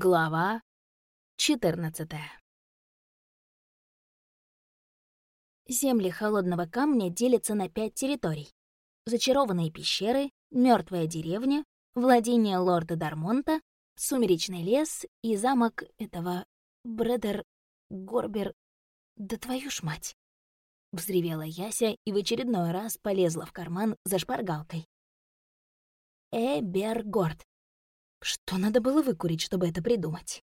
Глава 14 Земли холодного камня делятся на пять территорий. Зачарованные пещеры, мертвая деревня, владение лорда Дармонта, сумеречный лес и замок этого Бредер Горбер... Да твою ж мать! Взревела Яся и в очередной раз полезла в карман за шпаргалкой. Эбергорд. Что надо было выкурить, чтобы это придумать?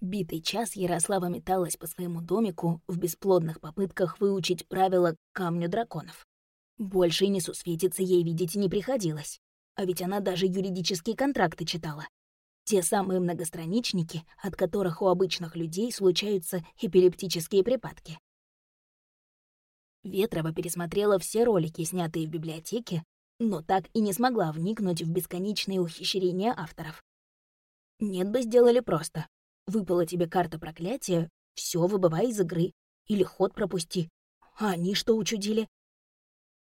Битый час Ярослава металась по своему домику в бесплодных попытках выучить правила камню драконов. Больше и несусветицы ей видеть не приходилось. А ведь она даже юридические контракты читала. Те самые многостраничники, от которых у обычных людей случаются эпилептические припадки. Ветрова пересмотрела все ролики, снятые в библиотеке, но так и не смогла вникнуть в бесконечные ухищрения авторов. Нет бы сделали просто. Выпала тебе карта проклятия, все выбывай из игры. Или ход пропусти. А они что учудили?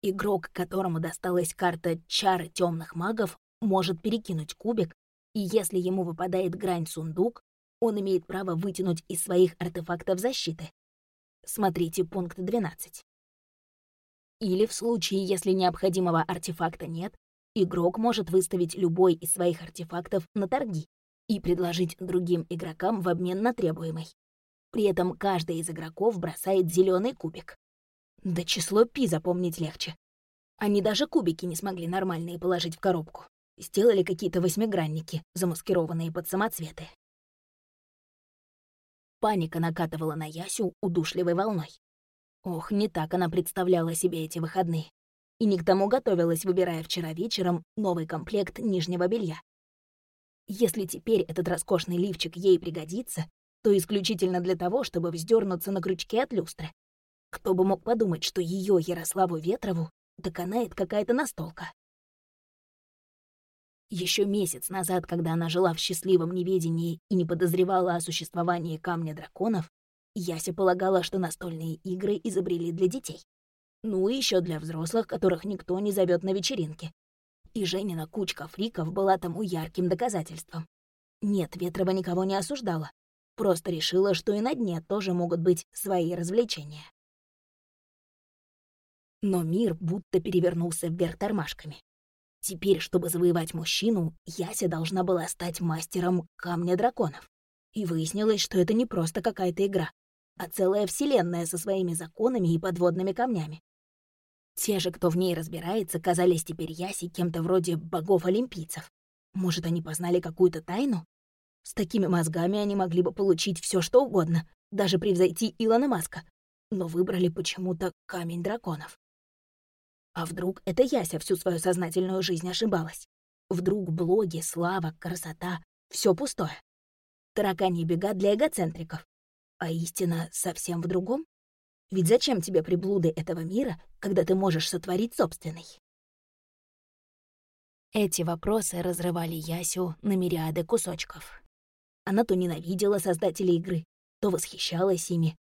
Игрок, которому досталась карта чары темных магов, может перекинуть кубик, и если ему выпадает грань-сундук, он имеет право вытянуть из своих артефактов защиты. Смотрите пункт 12. Или в случае, если необходимого артефакта нет, игрок может выставить любой из своих артефактов на торги и предложить другим игрокам в обмен на требуемый. При этом каждый из игроков бросает зеленый кубик. Да число пи запомнить легче. Они даже кубики не смогли нормальные положить в коробку. Сделали какие-то восьмигранники, замаскированные под самоцветы. Паника накатывала на Ясю удушливой волной. Ох, не так она представляла себе эти выходные. И не к тому готовилась, выбирая вчера вечером новый комплект нижнего белья. Если теперь этот роскошный лифчик ей пригодится, то исключительно для того, чтобы вздернуться на крючке от люстры. Кто бы мог подумать, что ее Ярославу Ветрову доконает какая-то настолка. Еще месяц назад, когда она жила в счастливом неведении и не подозревала о существовании камня драконов, Яся полагала, что настольные игры изобрели для детей. Ну и еще для взрослых, которых никто не зовет на вечеринки. И Женина кучка фриков была тому ярким доказательством. Нет, Ветрова никого не осуждала. Просто решила, что и на дне тоже могут быть свои развлечения. Но мир будто перевернулся вверх тормашками. Теперь, чтобы завоевать мужчину, Яся должна была стать мастером камня драконов. И выяснилось, что это не просто какая-то игра а целая вселенная со своими законами и подводными камнями. Те же, кто в ней разбирается, казались теперь Яси кем-то вроде богов-олимпийцев. Может, они познали какую-то тайну? С такими мозгами они могли бы получить все, что угодно, даже превзойти Илона Маска, но выбрали почему-то камень драконов. А вдруг это Яся всю свою сознательную жизнь ошибалась? Вдруг блоги, слава, красота — все пустое? Тараканьи бега для эгоцентриков. А истина совсем в другом? Ведь зачем тебе приблуды этого мира, когда ты можешь сотворить собственный? Эти вопросы разрывали Ясю на мириады кусочков. Она то ненавидела создателей игры, то восхищалась ими.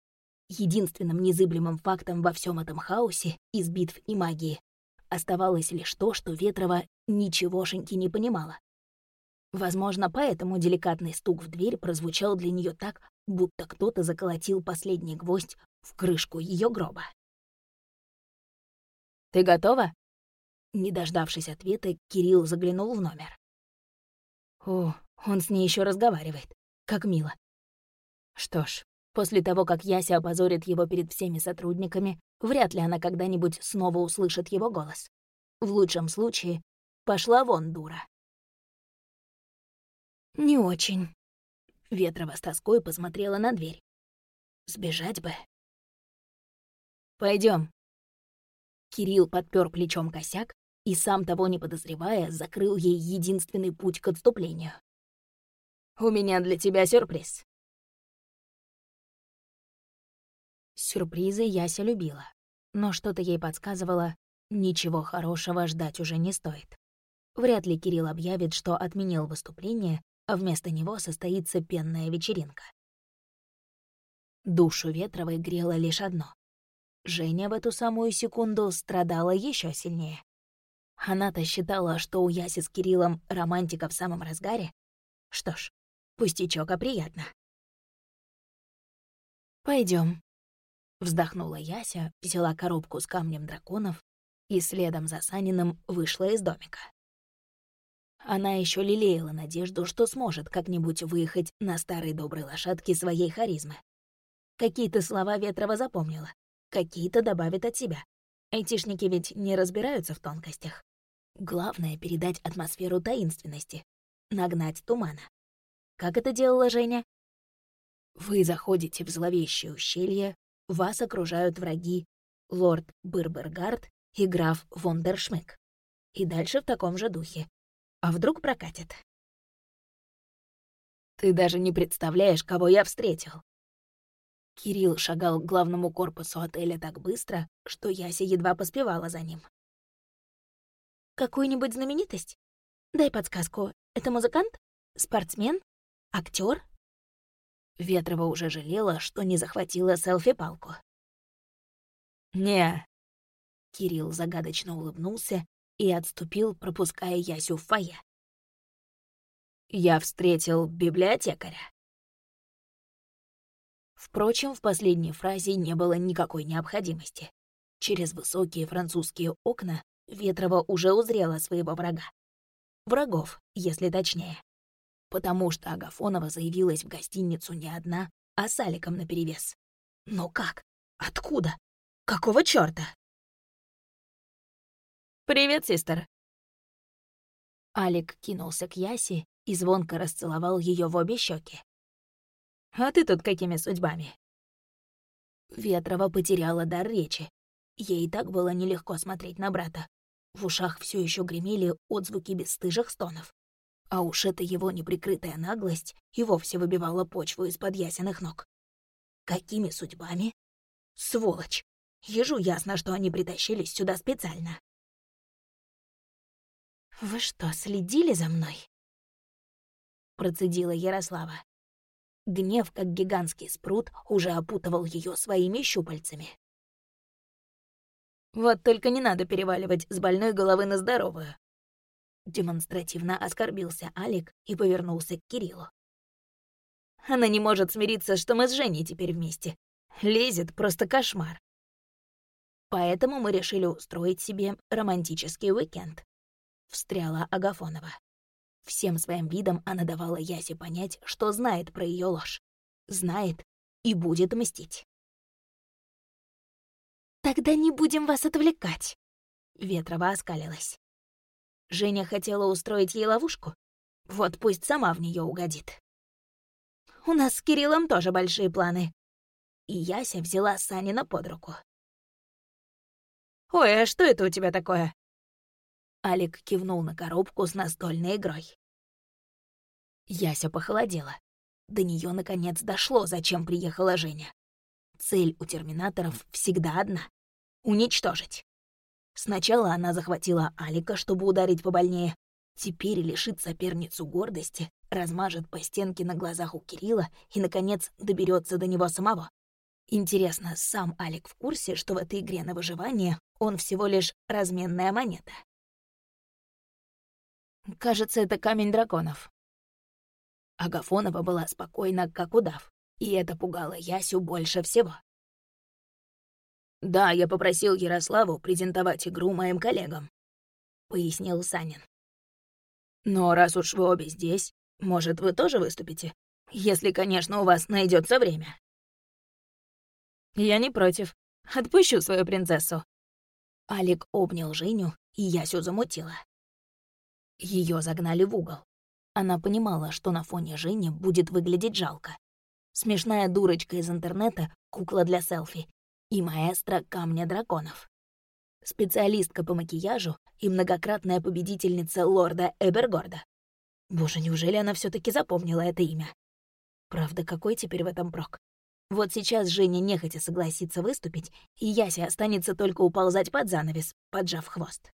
Единственным незыблемым фактом во всем этом хаосе из битв и магии оставалось лишь то, что Ветрова ничегошеньки не понимала. Возможно, поэтому деликатный стук в дверь прозвучал для нее так, будто кто-то заколотил последний гвоздь в крышку ее гроба. «Ты готова?» Не дождавшись ответа, Кирилл заглянул в номер. О, он с ней еще разговаривает. Как мило. Что ж, после того, как Яся опозорит его перед всеми сотрудниками, вряд ли она когда-нибудь снова услышит его голос. В лучшем случае, пошла вон, дура. «Не очень», Ветрова с тоской посмотрела на дверь. Сбежать бы. Пойдем. Кирилл подпер плечом косяк и, сам того не подозревая, закрыл ей единственный путь к отступлению. «У меня для тебя сюрприз». Сюрпризы Яся любила, но что-то ей подсказывало, ничего хорошего ждать уже не стоит. Вряд ли Кирилл объявит, что отменил выступление а вместо него состоится пенная вечеринка. Душу Ветровой грело лишь одно. Женя в эту самую секунду страдала еще сильнее. Она-то считала, что у Яси с Кириллом романтика в самом разгаре, Что ж, пустячок, а приятно. Пойдем. Вздохнула Яся, взяла коробку с камнем драконов и следом за Саниным вышла из домика. Она еще лелеяла надежду, что сможет как-нибудь выехать на старой доброй лошадке своей харизмы. Какие-то слова Ветрова запомнила, какие-то добавит от себя. Айтишники ведь не разбираются в тонкостях. Главное — передать атмосферу таинственности, нагнать тумана. Как это делала Женя? Вы заходите в зловещее ущелье, вас окружают враги лорд Бырбергард и граф Вондершмык. И дальше в таком же духе. А вдруг прокатит? Ты даже не представляешь, кого я встретил. Кирилл шагал к главному корпусу отеля так быстро, что Яся едва поспевала за ним. «Какую-нибудь знаменитость? Дай подсказку. Это музыкант? Спортсмен? актер? Ветрова уже жалела, что не захватила селфи-палку. «Не». Кирилл загадочно улыбнулся и отступил, пропуская Ясю в фойе. «Я встретил библиотекаря». Впрочем, в последней фразе не было никакой необходимости. Через высокие французские окна Ветрова уже узрела своего врага. Врагов, если точнее. Потому что Агафонова заявилась в гостиницу не одна, а с Аликом наперевес. Но как? Откуда? Какого чёрта? «Привет, сестер!» Алик кинулся к Ясе и звонко расцеловал ее в обе щеки. «А ты тут какими судьбами?» Ветрова потеряла дар речи. Ей так было нелегко смотреть на брата. В ушах все еще гремели отзвуки бесстыжих стонов. А уж эта его неприкрытая наглость и вовсе выбивала почву из-под ясенных ног. Какими судьбами? Сволочь! Ежу ясно, что они притащились сюда специально. «Вы что, следили за мной?» Процедила Ярослава. Гнев, как гигантский спрут, уже опутывал ее своими щупальцами. «Вот только не надо переваливать с больной головы на здоровую». Демонстративно оскорбился Алик и повернулся к Кириллу. «Она не может смириться, что мы с Женей теперь вместе. Лезет просто кошмар. Поэтому мы решили устроить себе романтический уикенд встряла Агафонова. Всем своим видом она давала Ясе понять, что знает про ее ложь. Знает и будет мстить. «Тогда не будем вас отвлекать», — Ветрова оскалилась. Женя хотела устроить ей ловушку. Вот пусть сама в нее угодит. «У нас с Кириллом тоже большие планы». И Яся взяла Санина под руку. «Ой, а что это у тебя такое?» Алик кивнул на коробку с настольной игрой. Яся похолодела. До нее наконец дошло, зачем приехала Женя. Цель у терминаторов всегда одна — уничтожить. Сначала она захватила Алика, чтобы ударить побольнее. Теперь лишит соперницу гордости, размажет по стенке на глазах у Кирилла и, наконец, доберется до него самого. Интересно, сам Алик в курсе, что в этой игре на выживание он всего лишь разменная монета? Кажется, это камень драконов. Агафонова была спокойна, как удав, и это пугало Ясю больше всего. «Да, я попросил Ярославу презентовать игру моим коллегам», — пояснил Санин. «Но раз уж вы обе здесь, может, вы тоже выступите? Если, конечно, у вас найдется время». «Я не против. Отпущу свою принцессу». Алик обнял Женю, и Ясю замутила. Ее загнали в угол. Она понимала, что на фоне Жени будет выглядеть жалко. Смешная дурочка из интернета, кукла для селфи и маэстро камня драконов. Специалистка по макияжу и многократная победительница лорда Эбергорда. Боже, неужели она все таки запомнила это имя? Правда, какой теперь в этом прок? Вот сейчас Женя нехотя согласится выступить, и Яся останется только уползать под занавес, поджав хвост.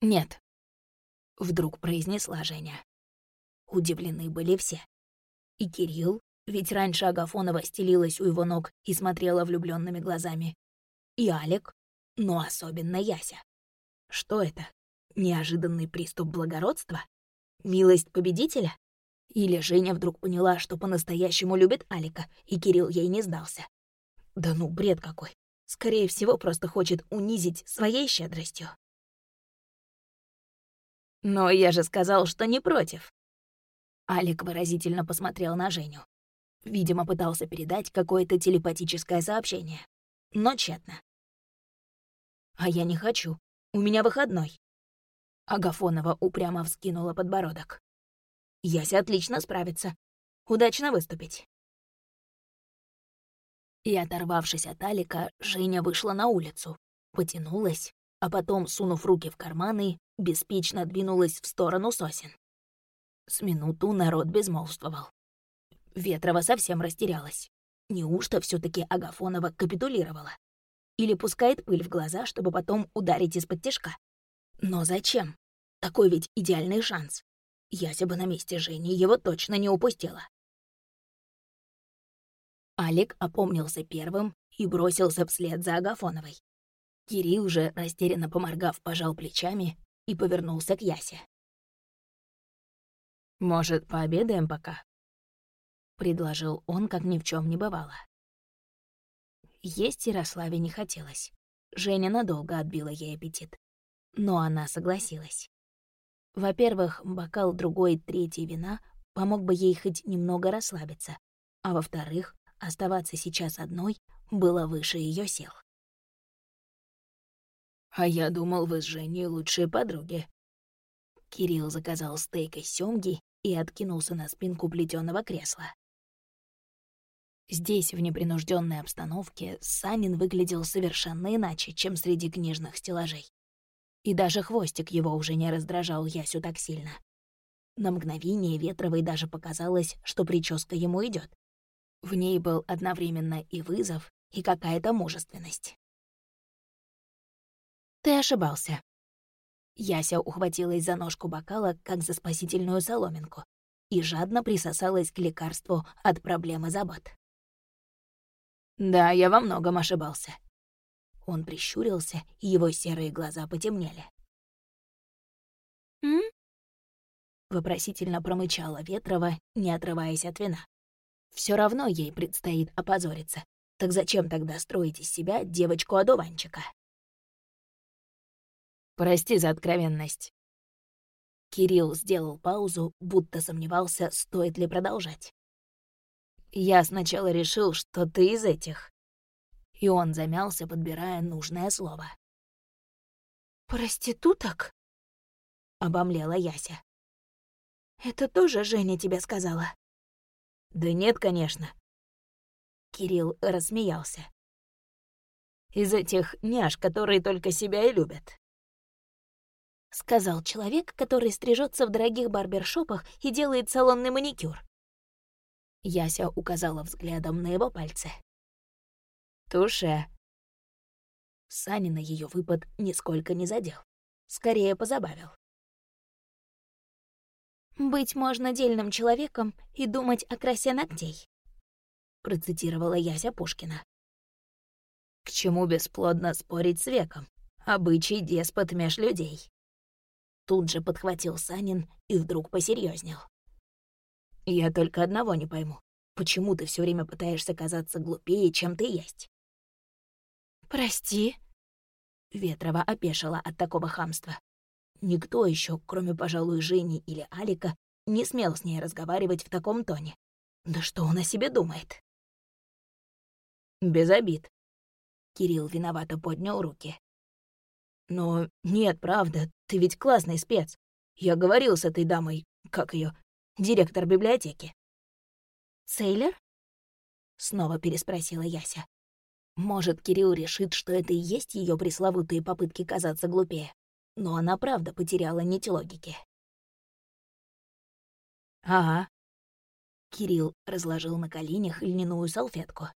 «Нет», — вдруг произнесла Женя. Удивлены были все. И Кирилл, ведь раньше Агафонова стелилась у его ног и смотрела влюбленными глазами. И Алик, но особенно Яся. Что это? Неожиданный приступ благородства? Милость победителя? Или Женя вдруг поняла, что по-настоящему любит Алика, и Кирилл ей не сдался? Да ну, бред какой. Скорее всего, просто хочет унизить своей щедростью. «Но я же сказал, что не против». Алик выразительно посмотрел на Женю. Видимо, пытался передать какое-то телепатическое сообщение. Но тщетно. «А я не хочу. У меня выходной». Агафонова упрямо вскинула подбородок. «Яся отлично справится. Удачно выступить». И, оторвавшись от Алика, Женя вышла на улицу, потянулась, а потом, сунув руки в карманы, беспечно двинулась в сторону сосен. С минуту народ безмолвствовал. Ветрова совсем растерялась. Неужто все таки Агафонова капитулировала? Или пускает пыль в глаза, чтобы потом ударить из-под тяжка? Но зачем? Такой ведь идеальный шанс. Яся бы на месте Жени его точно не упустила. Алик опомнился первым и бросился вслед за Агафоновой. Кирилл же, растерянно поморгав, пожал плечами и повернулся к Ясе. «Может, пообедаем пока?» — предложил он, как ни в чем не бывало. Есть Ярославе не хотелось. Женя надолго отбила ей аппетит. Но она согласилась. Во-первых, бокал другой, третий вина помог бы ей хоть немного расслабиться. А во-вторых, Оставаться сейчас одной было выше ее сил. «А я думал, вы с Женей лучшие подруги». Кирилл заказал стейк из сёмги и откинулся на спинку плетёного кресла. Здесь, в непринужденной обстановке, Санин выглядел совершенно иначе, чем среди книжных стеллажей. И даже хвостик его уже не раздражал Ясю так сильно. На мгновение Ветровой даже показалось, что прическа ему идет. В ней был одновременно и вызов, и какая-то мужественность. «Ты ошибался». Яся ухватилась за ножку бокала, как за спасительную соломинку, и жадно присосалась к лекарству от проблемы забот. «Да, я во многом ошибался». Он прищурился, и его серые глаза потемнели. «М?» Вопросительно промычала Ветрова, не отрываясь от вина. Все равно ей предстоит опозориться. Так зачем тогда строить из себя девочку-одуванчика? Прости за откровенность. Кирилл сделал паузу, будто сомневался, стоит ли продолжать. Я сначала решил, что ты из этих. И он замялся, подбирая нужное слово. «Проституток?» — обомлела Яся. «Это тоже Женя тебе сказала?» Да нет, конечно. Кирилл рассмеялся. Из этих няш, которые только себя и любят. Сказал человек, который стрижется в дорогих барбершопах и делает салонный маникюр. Яся указала взглядом на его пальцы. Туше. Санина ее выпад нисколько не задел. Скорее позабавил. «Быть можно дельным человеком и думать о красе ногтей», — процитировала Яся Пушкина. «К чему бесплодно спорить с веком? Обычай деспот меж людей». Тут же подхватил Санин и вдруг посерьезнел. «Я только одного не пойму. Почему ты все время пытаешься казаться глупее, чем ты есть?» «Прости», — Ветрова опешила от такого хамства. Никто еще, кроме, пожалуй, Жени или Алика, не смел с ней разговаривать в таком тоне. Да что он о себе думает? Без обид. Кирилл виновато поднял руки. Но нет, правда, ты ведь классный спец. Я говорил с этой дамой, как ее, директор библиотеки. Сейлер? Снова переспросила Яся. Может, Кирилл решит, что это и есть ее пресловутые попытки казаться глупее но она правда потеряла нить логики. «Ага». Кирилл разложил на коленях льняную салфетку.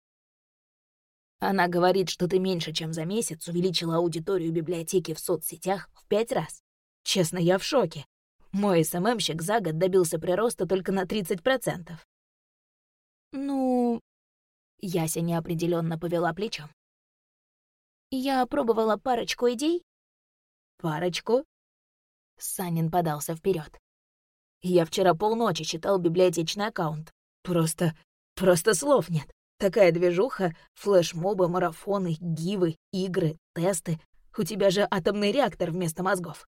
Она говорит, что ты меньше, чем за месяц увеличила аудиторию библиотеки в соцсетях в пять раз. Честно, я в шоке. Мой СММщик за год добился прироста только на 30%. Ну... Яся неопределенно повела плечом. Я пробовала парочку идей, Парочку?» Санин подался вперед. Я вчера полночи читал библиотечный аккаунт. Просто... просто слов нет. Такая движуха, флешмобы, марафоны, гивы, игры, тесты. У тебя же атомный реактор вместо мозгов.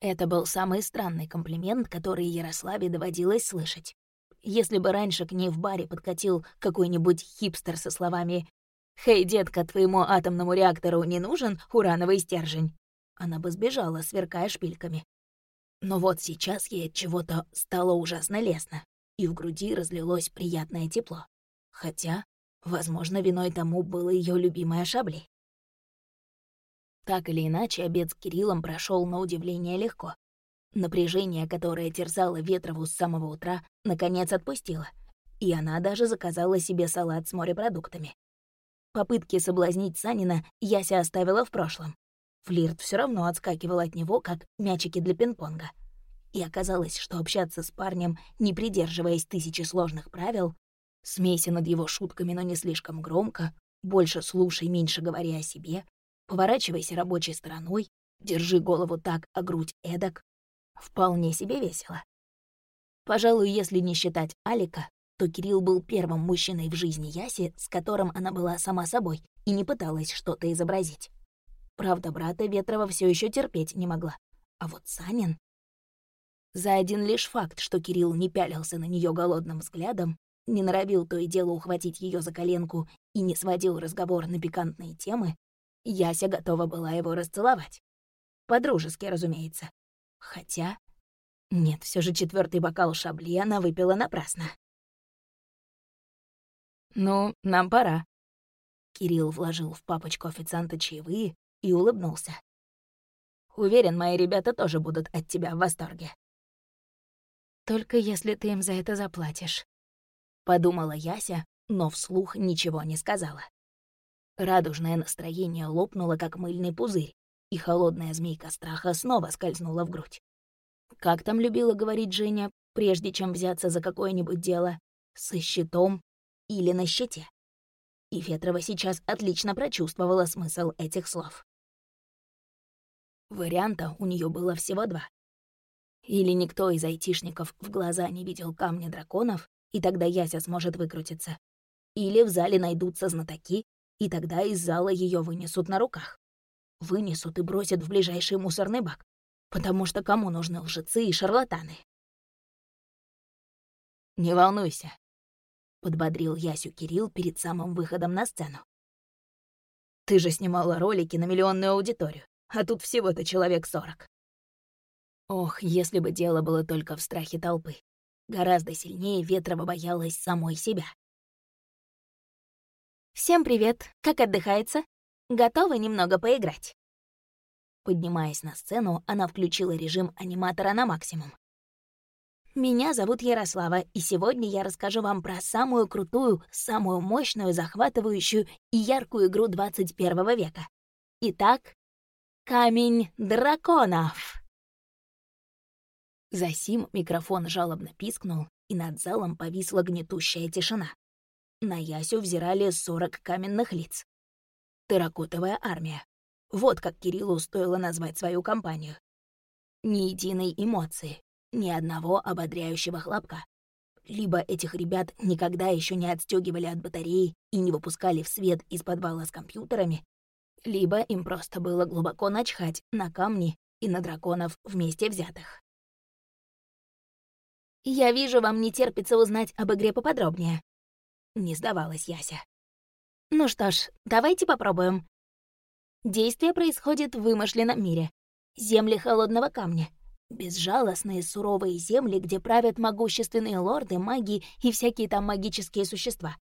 Это был самый странный комплимент, который Ярославе доводилось слышать. Если бы раньше к ней в баре подкатил какой-нибудь хипстер со словами «Хей, детка, твоему атомному реактору не нужен урановый стержень», она бы сбежала, сверкая шпильками. Но вот сейчас ей от чего-то стало ужасно лестно, и в груди разлилось приятное тепло. Хотя, возможно, виной тому было ее любимое шабли. Так или иначе, обед с Кириллом прошел на удивление легко. Напряжение, которое терзало Ветрову с самого утра, наконец отпустило, и она даже заказала себе салат с морепродуктами. Попытки соблазнить Санина Яся оставила в прошлом. Флирт все равно отскакивал от него, как мячики для пинг-понга. И оказалось, что общаться с парнем, не придерживаясь тысячи сложных правил, смейся над его шутками, но не слишком громко, больше слушай, меньше говори о себе, Поворачивайся рабочей стороной, держи голову так, а грудь эдак. Вполне себе весело. Пожалуй, если не считать Алика, то Кирилл был первым мужчиной в жизни Яси, с которым она была сама собой и не пыталась что-то изобразить. Правда, брата Ветрова все еще терпеть не могла. А вот Санин... За один лишь факт, что Кирилл не пялился на нее голодным взглядом, не норовил то и дело ухватить ее за коленку и не сводил разговор на пикантные темы, Яся готова была его расцеловать. По-дружески, разумеется. Хотя... Нет, все же четвертый бокал шабли она выпила напрасно. «Ну, нам пора». Кирилл вложил в папочку официанта чаевые и улыбнулся. «Уверен, мои ребята тоже будут от тебя в восторге». «Только если ты им за это заплатишь», — подумала Яся, но вслух ничего не сказала. Радужное настроение лопнуло, как мыльный пузырь, и холодная змейка страха снова скользнула в грудь. Как там любила говорить Женя, прежде чем взяться за какое-нибудь дело? Со щитом или на щите? И Фетрова сейчас отлично прочувствовала смысл этих слов. Варианта у нее было всего два. Или никто из айтишников в глаза не видел камня драконов, и тогда Яся сможет выкрутиться. Или в зале найдутся знатоки, и тогда из зала ее вынесут на руках. Вынесут и бросят в ближайший мусорный бак, потому что кому нужны лжецы и шарлатаны? «Не волнуйся», — подбодрил Ясю Кирилл перед самым выходом на сцену. «Ты же снимала ролики на миллионную аудиторию, а тут всего-то человек сорок». Ох, если бы дело было только в страхе толпы. Гораздо сильнее Ветрова боялась самой себя. «Всем привет! Как отдыхается? Готовы немного поиграть?» Поднимаясь на сцену, она включила режим аниматора на максимум. «Меня зовут Ярослава, и сегодня я расскажу вам про самую крутую, самую мощную, захватывающую и яркую игру 21 века. Итак, Камень драконов!» Засим микрофон жалобно пискнул, и над залом повисла гнетущая тишина. На Ясю взирали сорок каменных лиц. Терракотовая армия. Вот как Кириллу стоило назвать свою компанию. Ни единой эмоции, ни одного ободряющего хлопка. Либо этих ребят никогда еще не отстегивали от батареи и не выпускали в свет из подвала с компьютерами, либо им просто было глубоко начхать на камни и на драконов вместе взятых. «Я вижу, вам не терпится узнать об игре поподробнее», не сдавалась Яся. Ну что ж, давайте попробуем. Действие происходит в вымышленном мире. Земли холодного камня. Безжалостные суровые земли, где правят могущественные лорды, маги и всякие там магические существа.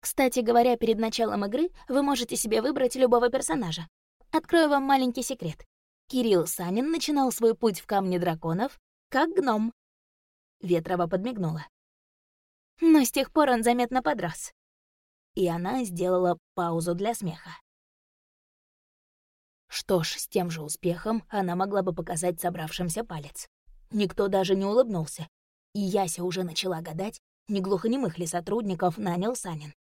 Кстати говоря, перед началом игры вы можете себе выбрать любого персонажа. Открою вам маленький секрет. Кирилл Санин начинал свой путь в Камне Драконов как гном. Ветрова подмигнула но с тех пор он заметно подрос. И она сделала паузу для смеха. Что ж, с тем же успехом она могла бы показать собравшимся палец. Никто даже не улыбнулся. И Яся уже начала гадать, ни глухонемых ли сотрудников нанял Санин.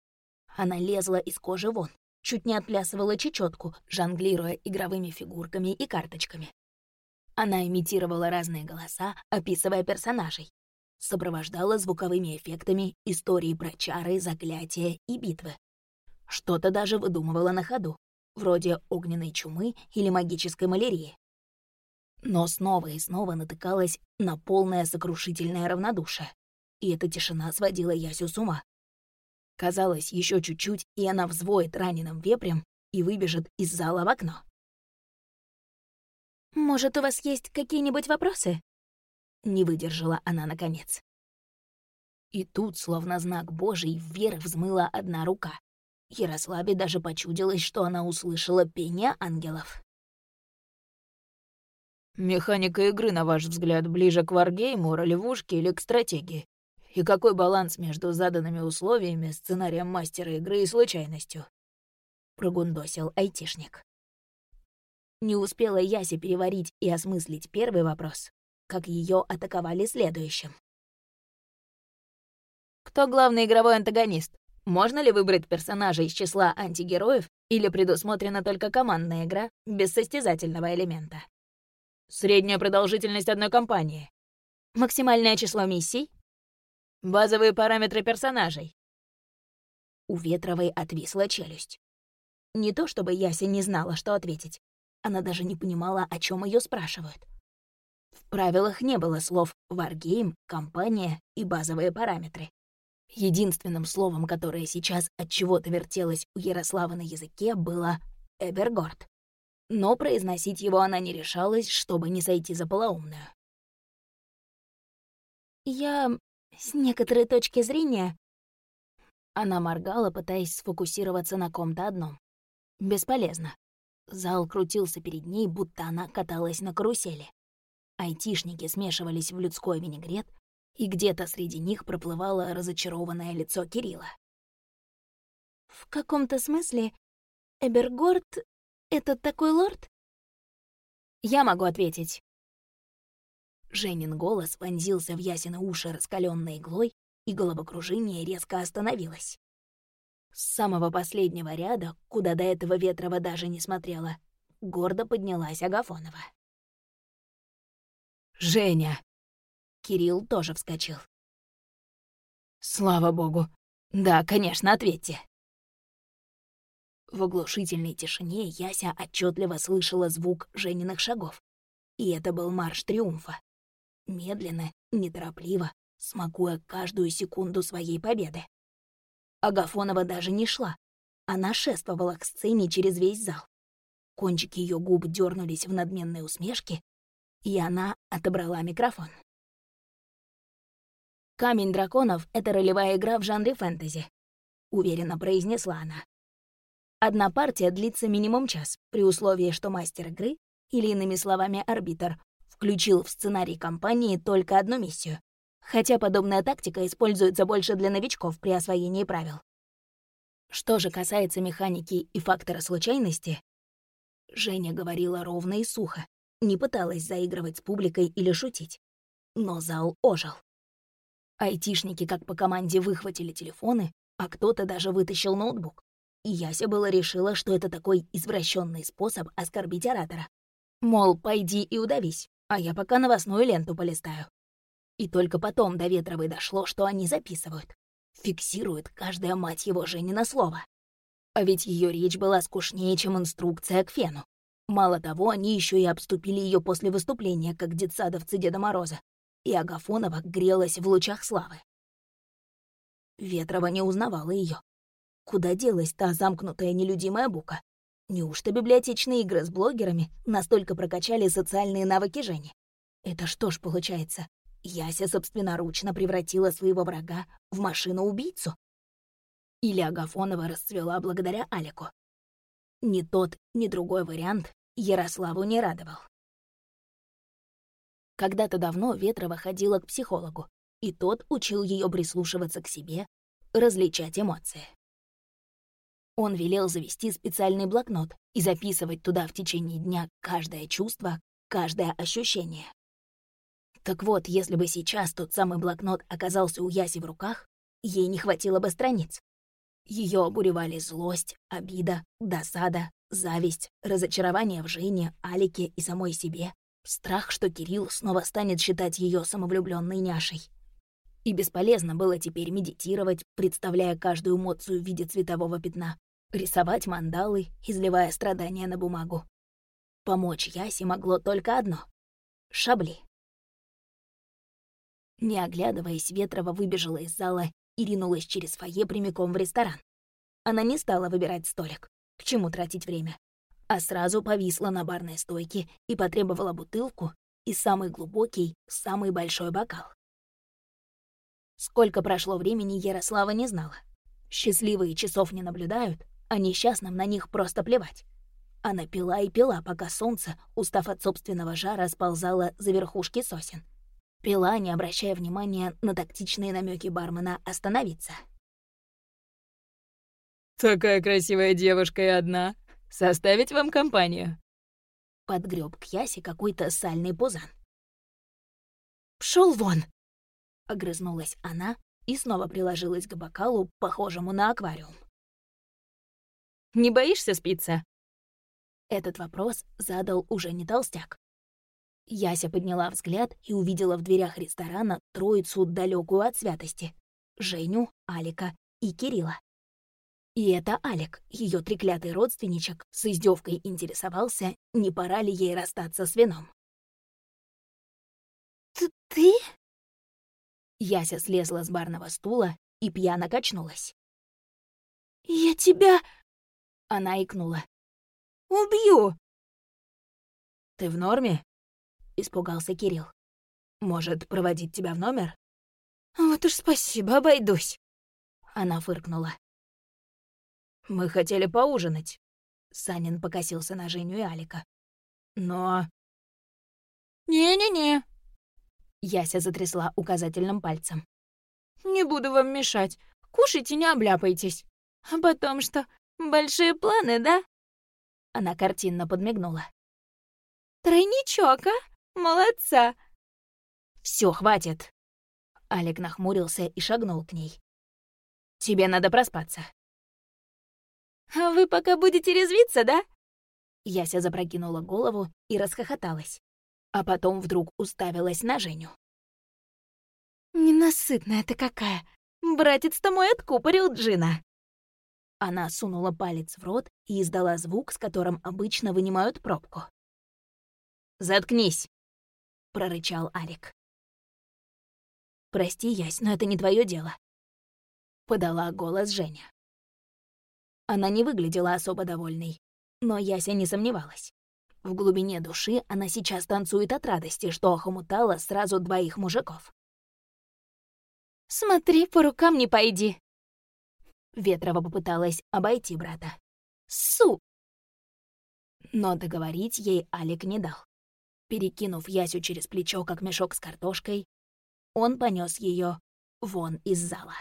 Она лезла из кожи вон, чуть не отплясывала чечетку, жонглируя игровыми фигурками и карточками. Она имитировала разные голоса, описывая персонажей. Сопровождала звуковыми эффектами истории про чары, заклятия и битвы. Что-то даже выдумывала на ходу, вроде огненной чумы или магической малярии. Но снова и снова натыкалась на полное сокрушительное равнодушие. И эта тишина сводила Ясю с ума. Казалось, еще чуть-чуть, и она взвоет раненым вепрем и выбежит из зала в окно. «Может, у вас есть какие-нибудь вопросы?» Не выдержала она наконец. И тут, словно знак Божий, вверх взмыла одна рука. Ярославе даже почудилось, что она услышала пение ангелов. «Механика игры, на ваш взгляд, ближе к варгейму, ролевушке или к стратегии? И какой баланс между заданными условиями, сценарием мастера игры и случайностью?» Прогундосил айтишник. Не успела Яся переварить и осмыслить первый вопрос, как ее атаковали следующим. «Кто главный игровой антагонист? Можно ли выбрать персонажа из числа антигероев или предусмотрена только командная игра без состязательного элемента? Средняя продолжительность одной кампании. Максимальное число миссий? Базовые параметры персонажей. У Ветровой отвисла челюсть. Не то чтобы Яся не знала, что ответить. Она даже не понимала, о чем ее спрашивают. В правилах не было слов «варгейм», «компания» и «базовые параметры». Единственным словом, которое сейчас от чего-то вертелось у Ярослава на языке, было «эбергорд». Но произносить его она не решалась, чтобы не сойти за полоумную. «Я... с некоторой точки зрения...» Она моргала, пытаясь сфокусироваться на ком-то одном. Бесполезно. Зал крутился перед ней, будто она каталась на карусели. Айтишники смешивались в людской винегрет, и где-то среди них проплывало разочарованное лицо Кирилла. «В каком-то смысле Эбергорд — это такой лорд?» «Я могу ответить». Женин голос вонзился в ясено уши раскаленной иглой, и головокружение резко остановилось. С самого последнего ряда, куда до этого Ветрова даже не смотрела, гордо поднялась Агафонова. «Женя!» Кирилл тоже вскочил. «Слава богу! Да, конечно, ответьте!» В оглушительной тишине Яся отчетливо слышала звук Жениных шагов. И это был марш триумфа. Медленно, неторопливо, смакуя каждую секунду своей победы. Агафонова даже не шла. Она шествовала к сцене через весь зал. Кончики ее губ дернулись в надменной усмешке, и она отобрала микрофон. «Камень драконов» — это ролевая игра в жанре фэнтези», — уверенно произнесла она. Одна партия длится минимум час, при условии, что мастер игры, или иными словами арбитр, включил в сценарий кампании только одну миссию, хотя подобная тактика используется больше для новичков при освоении правил. Что же касается механики и фактора случайности, Женя говорила ровно и сухо, не пыталась заигрывать с публикой или шутить. Но зал ожил. Айтишники как по команде выхватили телефоны, а кто-то даже вытащил ноутбук. И Яся была решила, что это такой извращенный способ оскорбить оратора. Мол, пойди и удавись, а я пока новостную ленту полистаю. И только потом до Ветровой дошло, что они записывают. Фиксируют каждая мать его Женина слово. А ведь ее речь была скучнее, чем инструкция к Фену. Мало того, они еще и обступили ее после выступления, как детсадовцы Деда Мороза и Агафонова грелась в лучах славы. Ветрова не узнавала ее. Куда делась та замкнутая нелюдимая бука? Неужто библиотечные игры с блогерами настолько прокачали социальные навыки Жени? Это что ж получается? Яся собственноручно превратила своего врага в машину-убийцу? Или Агафонова расцвела благодаря Алику? Ни тот, ни другой вариант Ярославу не радовал. Когда-то давно Ветрова ходила к психологу, и тот учил ее прислушиваться к себе, различать эмоции. Он велел завести специальный блокнот и записывать туда в течение дня каждое чувство, каждое ощущение. Так вот, если бы сейчас тот самый блокнот оказался у Яси в руках, ей не хватило бы страниц. Ее обуревали злость, обида, досада, зависть, разочарование в Жене, Алике и самой себе, Страх, что Кирилл снова станет считать ее самовлюбленной няшей. И бесполезно было теперь медитировать, представляя каждую эмоцию в виде цветового пятна, рисовать мандалы, изливая страдания на бумагу. Помочь Ясе могло только одно — шабли. Не оглядываясь, Ветрова выбежала из зала и ринулась через фойе прямиком в ресторан. Она не стала выбирать столик. К чему тратить время? А сразу повисла на барной стойке и потребовала бутылку и самый глубокий, самый большой бокал. Сколько прошло времени, Ярослава не знала. Счастливые часов не наблюдают, а несчастным на них просто плевать. Она пила и пила, пока солнце, устав от собственного жара, сползало за верхушки сосен. Пила, не обращая внимания на тактичные намеки бармена остановиться. «Такая красивая девушка и одна. Составить вам компанию?» Подгреб к Ясе какой-то сальный пузан. Пшел вон!» — огрызнулась она и снова приложилась к бокалу, похожему на аквариум. «Не боишься спиться?» Этот вопрос задал уже не толстяк. Яся подняла взгляд и увидела в дверях ресторана троицу далекую от святости — Женю, Алика и Кирилла. И это Алик, ее треклятый родственничек, с издевкой интересовался, не пора ли ей расстаться с вином. «Т «Ты?» Яся слезла с барного стула и пьяно качнулась. «Я тебя...» Она икнула. «Убью!» «Ты в норме?» — испугался Кирилл. «Может, проводить тебя в номер?» «Вот уж спасибо, обойдусь!» Она фыркнула. «Мы хотели поужинать». Санин покосился на Женю и Алика. «Но...» «Не-не-не», Яся затрясла указательным пальцем. «Не буду вам мешать. Кушайте, не обляпайтесь. А потом что, большие планы, да?» Она картинно подмигнула. «Тройничок, а? Молодца!» Все, хватит!» Алик нахмурился и шагнул к ней. «Тебе надо проспаться». «А вы пока будете резвиться, да?» Яся запрокинула голову и расхохоталась а потом вдруг уставилась на Женю. «Ненасытная ты какая! Братец-то мой откупорил Джина!» Она сунула палец в рот и издала звук, с которым обычно вынимают пробку. «Заткнись!» — прорычал Алик. «Прости, Ясь, но это не твое дело», — подала голос Женя. Она не выглядела особо довольной, но Яся не сомневалась. В глубине души она сейчас танцует от радости, что охомутала сразу двоих мужиков. «Смотри, по рукам не пойди!» Ветрова попыталась обойти брата. «Су!» Но договорить ей Алик не дал. Перекинув Ясю через плечо, как мешок с картошкой, он понес ее вон из зала.